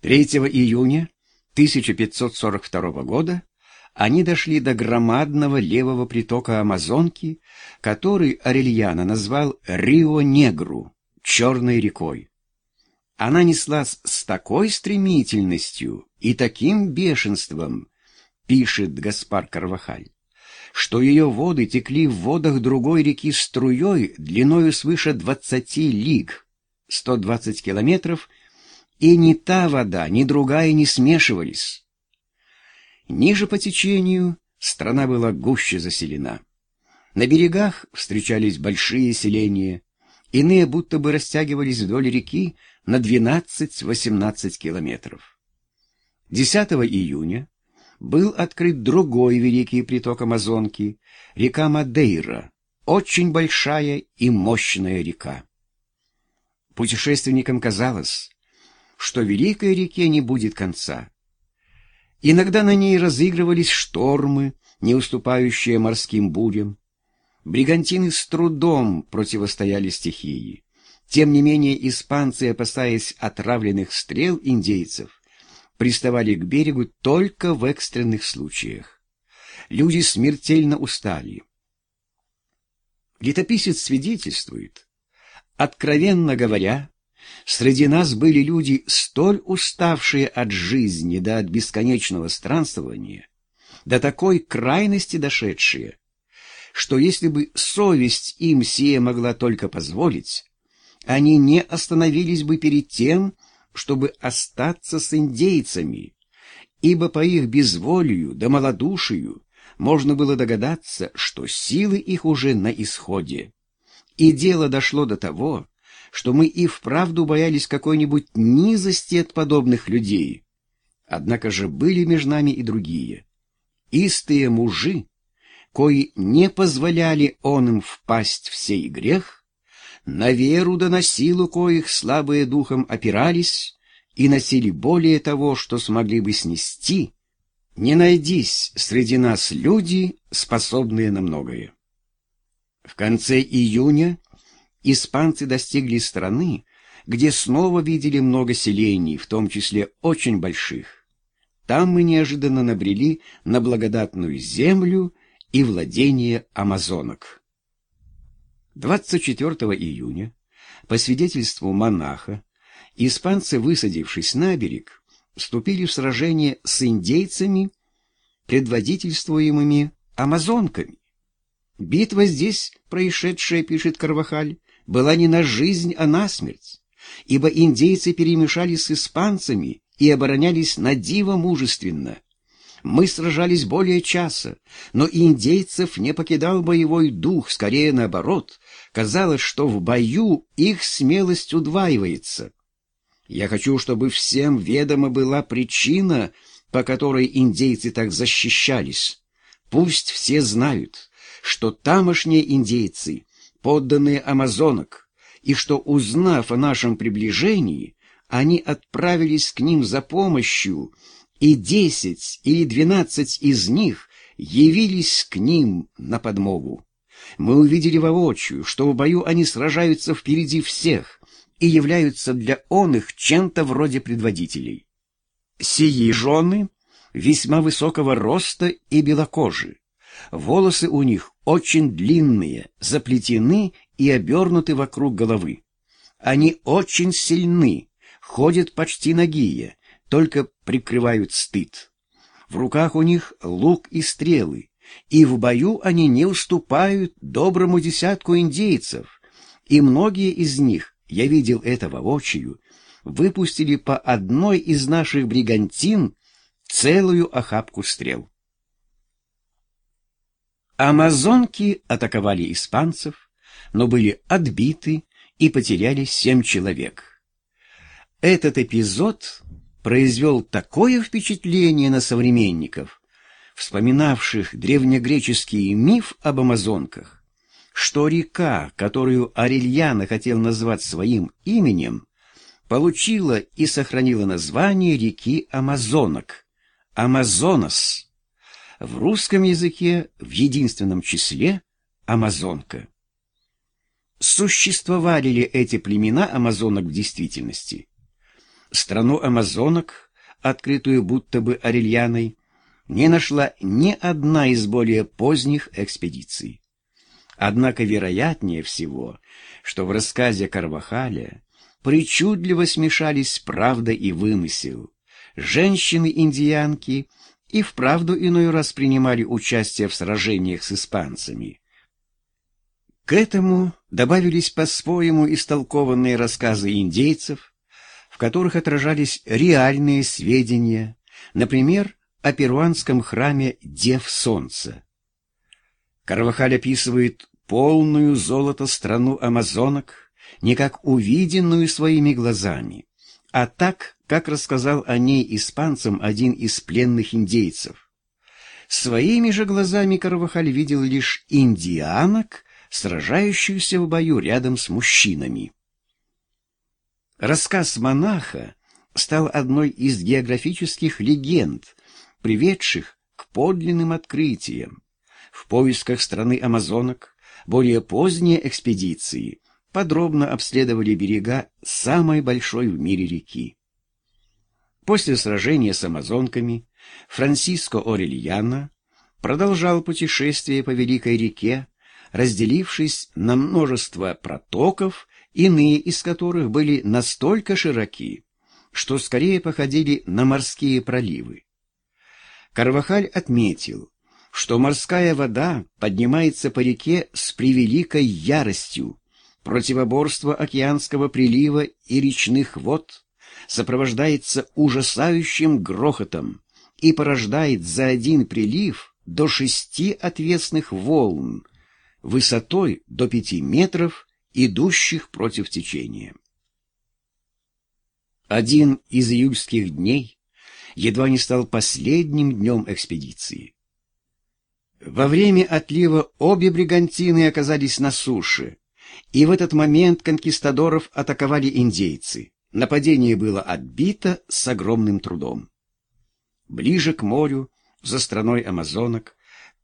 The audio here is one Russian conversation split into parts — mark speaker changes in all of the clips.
Speaker 1: 3 июня 1542 года они дошли до громадного левого притока Амазонки, который Арельяна назвал Рио-Негру, черной рекой. Она неслась с такой стремительностью и таким бешенством, пишет Гаспар Карвахаль, что ее воды текли в водах другой реки струей длиною свыше 20 лиг, 120 километров, и ни та вода, ни другая не смешивались. Ниже по течению страна была гуще заселена. На берегах встречались большие селения, иные будто бы растягивались вдоль реки на 12-18 километров. 10 июня был открыт другой великий приток Амазонки, река Мадейра, очень большая и мощная река. Путешественникам казалось, что великой реке не будет конца. Иногда на ней разыгрывались штормы, не уступающие морским бурям. Бригантины с трудом противостояли стихии. Тем не менее, испанцы, опасаясь отравленных стрел индейцев, приставали к берегу только в экстренных случаях. Люди смертельно устали. Летописец свидетельствует, откровенно говоря, Среди нас были люди, столь уставшие от жизни да от бесконечного странствования, до такой крайности дошедшие, что если бы совесть им сие могла только позволить, они не остановились бы перед тем, чтобы остаться с индейцами, ибо по их безволию да малодушию можно было догадаться, что силы их уже на исходе. И дело дошло до того, что мы и вправду боялись какой-нибудь низости от подобных людей. Однако же были между нами и другие. Истые мужи, кои не позволяли он им впасть в сей грех, на веру да на силу коих слабые духом опирались и носили более того, что смогли бы снести, не найдись среди нас люди, способные на многое. В конце июня испанцы достигли страны, где снова видели много селений, в том числе очень больших. Там мы неожиданно набрели на благодатную землю и владение амазонок. 24 июня, по свидетельству монаха, испанцы, высадившись на берег, вступили в сражение с индейцами, предводительствуемыми амазонками. Битва здесь, происшедшая, пишет Карвахаль, была не на жизнь, а на смерть, ибо индейцы перемешались с испанцами и оборонялись на диво мужественно. Мы сражались более часа, но индейцев не покидал боевой дух, скорее наоборот. Казалось, что в бою их смелость удваивается. Я хочу, чтобы всем ведома была причина, по которой индейцы так защищались. Пусть все знают, что тамошние индейцы подданные амазонок, и что, узнав о нашем приближении, они отправились к ним за помощью, и десять или двенадцать из них явились к ним на подмогу. Мы увидели воочию, что в бою они сражаются впереди всех и являются для он их чем-то вроде предводителей. Сии жены весьма высокого роста и белокожи. Волосы у них очень длинные, заплетены и обернуты вокруг головы. Они очень сильны, ходят почти нагие, только прикрывают стыд. В руках у них лук и стрелы, и в бою они не уступают доброму десятку индейцев, и многие из них, я видел это воочию, выпустили по одной из наших бригантин целую охапку стрел. Амазонки атаковали испанцев, но были отбиты и потеряли семь человек. Этот эпизод произвел такое впечатление на современников, вспоминавших древнегреческий миф об амазонках, что река, которую Арельяна хотел назвать своим именем, получила и сохранила название реки Амазонок – Амазонос – в русском языке в единственном числе амазонка. Существовали ли эти племена амазонок в действительности? страну амазонок, открытую будто бы Арельяной, не нашла ни одна из более поздних экспедиций. Однако вероятнее всего, что в рассказе Карвахаля причудливо смешались правда и вымысел. Женщины-индиянки и вправду иной раз принимали участие в сражениях с испанцами. К этому добавились по-своему истолкованные рассказы индейцев, в которых отражались реальные сведения, например, о перуанском храме Дев Солнца. Карвахаль описывает полную золото страну амазонок не как увиденную своими глазами, а так, как рассказал о ней испанцам один из пленных индейцев. Своими же глазами Карвахаль видел лишь индианок, сражающихся в бою рядом с мужчинами. Рассказ монаха стал одной из географических легенд, приведших к подлинным открытиям. В поисках страны амазонок более поздние экспедиции подробно обследовали берега самой большой в мире реки. После сражения с амазонками Франсиско Орельяно продолжал путешествие по Великой реке, разделившись на множество протоков, иные из которых были настолько широки, что скорее походили на морские проливы. Карвахаль отметил, что морская вода поднимается по реке с превеликой яростью, противоборство океанского прилива и речных вод сопровождается ужасающим грохотом и порождает за один прилив до шести отвесных волн, высотой до пяти метров, идущих против течения. Один из июльских дней едва не стал последним днем экспедиции. Во время отлива обе бригантины оказались на суше, и в этот момент конкистадоров атаковали индейцы. Нападение было отбито с огромным трудом. Ближе к морю, за страной амазонок,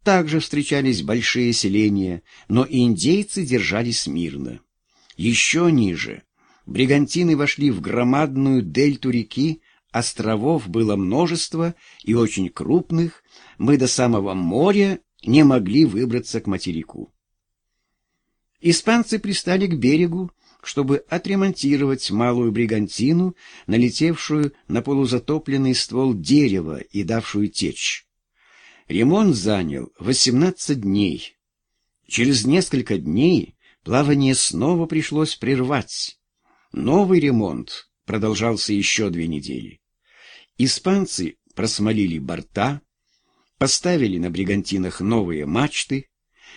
Speaker 1: также встречались большие селения, но индейцы держались мирно. Еще ниже бригантины вошли в громадную дельту реки, островов было множество и очень крупных, мы до самого моря не могли выбраться к материку. Испанцы пристали к берегу, чтобы отремонтировать малую бригантину, налетевшую на полузатопленный ствол дерева и давшую течь. Ремонт занял 18 дней. Через несколько дней плавание снова пришлось прервать. Новый ремонт продолжался еще две недели. Испанцы просмолили борта, поставили на бригантинах новые мачты,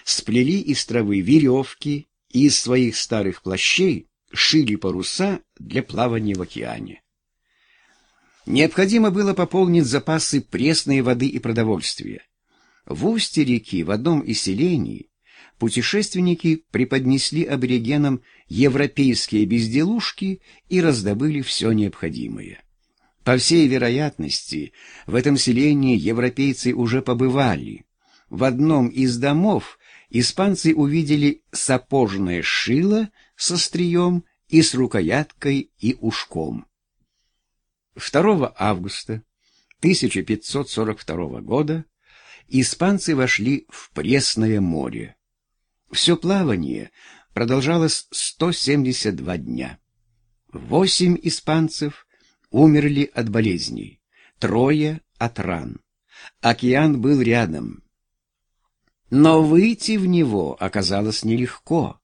Speaker 1: сплели из травы веревки и из своих старых плащей шили паруса для плавания в океане. Необходимо было пополнить запасы пресной воды и продовольствия. В устье реки, в одном из селений, путешественники преподнесли аборигенам европейские безделушки и раздобыли все необходимое. По всей вероятности, в этом селении европейцы уже побывали. В одном из домов испанцы увидели сапожное шило со стрием и с рукояткой и ушком. 2 августа 1542 года испанцы вошли в Пресное море. Все плавание продолжалось 172 дня. Восемь испанцев умерли от болезней, трое от ран. Океан был рядом. Но выйти в него оказалось нелегко.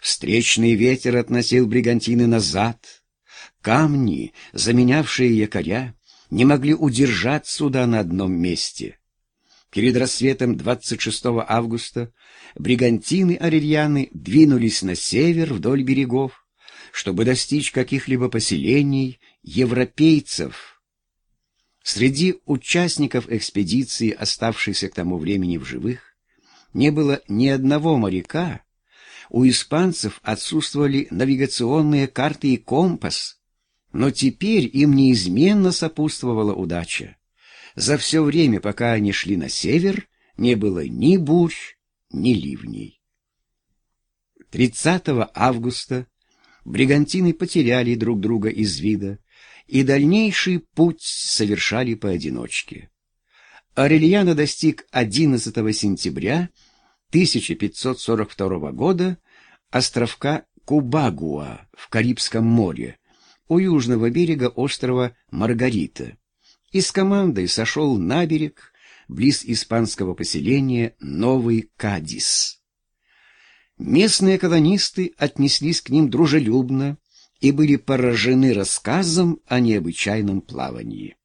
Speaker 1: Встречный ветер относил бригантины назад. Камни, заменявшие якоря, не могли удержать суда на одном месте. Перед рассветом 26 августа бригантины Арельяны двинулись на север вдоль берегов, чтобы достичь каких-либо поселений европейцев. Среди участников экспедиции, оставшихся к тому времени в живых, не было ни одного моряка. У испанцев отсутствовали навигационные карты и компас, но теперь им неизменно сопутствовала удача. За все время, пока они шли на север, не было ни бурь, ни ливней. 30 августа бригантины потеряли друг друга из вида, и дальнейший путь совершали поодиночке. Арельяно достиг 11 сентября 1542 года островка Кубагуа в Карибском море, у южного берега острова Маргарита, и с командой сошел на берег близ испанского поселения Новый Кадис. Местные колонисты отнеслись к ним дружелюбно и были поражены рассказом о необычайном плавании.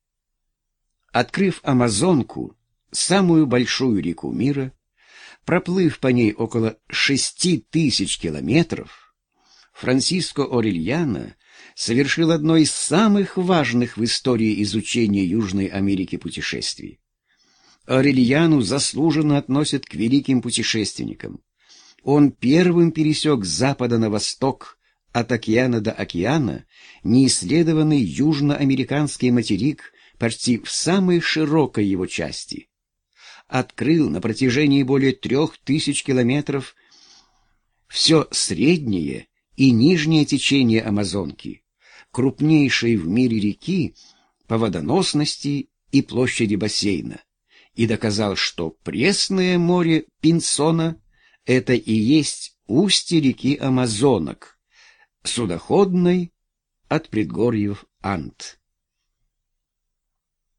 Speaker 1: Открыв Амазонку, самую большую реку мира, проплыв по ней около шести тысяч километров, Франциско Орельяно совершил одно из самых важных в истории изучения Южной Америки путешествий. Орельяну заслуженно относят к великим путешественникам. Он первым пересек с запада на восток, от океана до океана, неисследованный южноамериканский материк почти в самой широкой его части. Открыл на протяжении более трех тысяч километров все среднее и нижнее течение Амазонки, крупнейшей в мире реки по водоносности и площади бассейна, и доказал, что пресное море Пинсона — это и есть устье реки Амазонок, судоходной от предгорьев Ант.